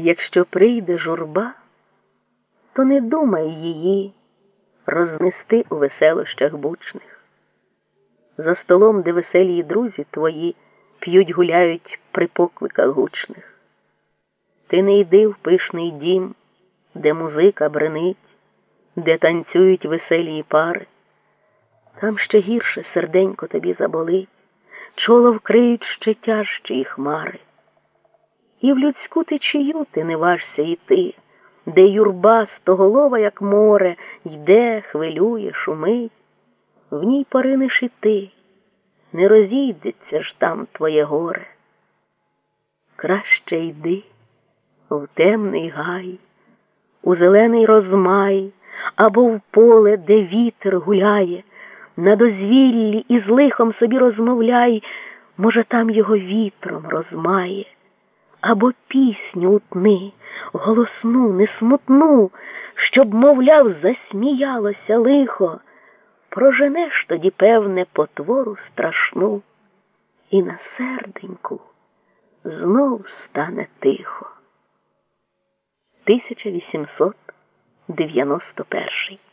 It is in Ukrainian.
Якщо прийде журба, то не думай її рознести у веселощах бучних. За столом, де веселі друзі твої п'ють, гуляють при покликах гучних. Ти не йди в пишний дім, де музика бренить, де танцюють веселі пари. Там ще гірше серденько тобі заболить, чоло вкриють ще тяжчі хмари. І в людську течію ти не важся йти, де юрба стоголова, як море, йде, хвилює, шумить, в ній поринеш і ти, не розійдеться ж там твоє горе. Краще йди в темний гай, у зелений розмай або в поле, де вітер гуляє, на дозвіллі і з лихом собі розмовляй, може, там його вітром розмає або пісню утни, голосну, не смутну, щоб, мовляв, засміялося лихо, проженеш тоді, певне, потвору страшну, і на серденьку знов стане тихо. 1891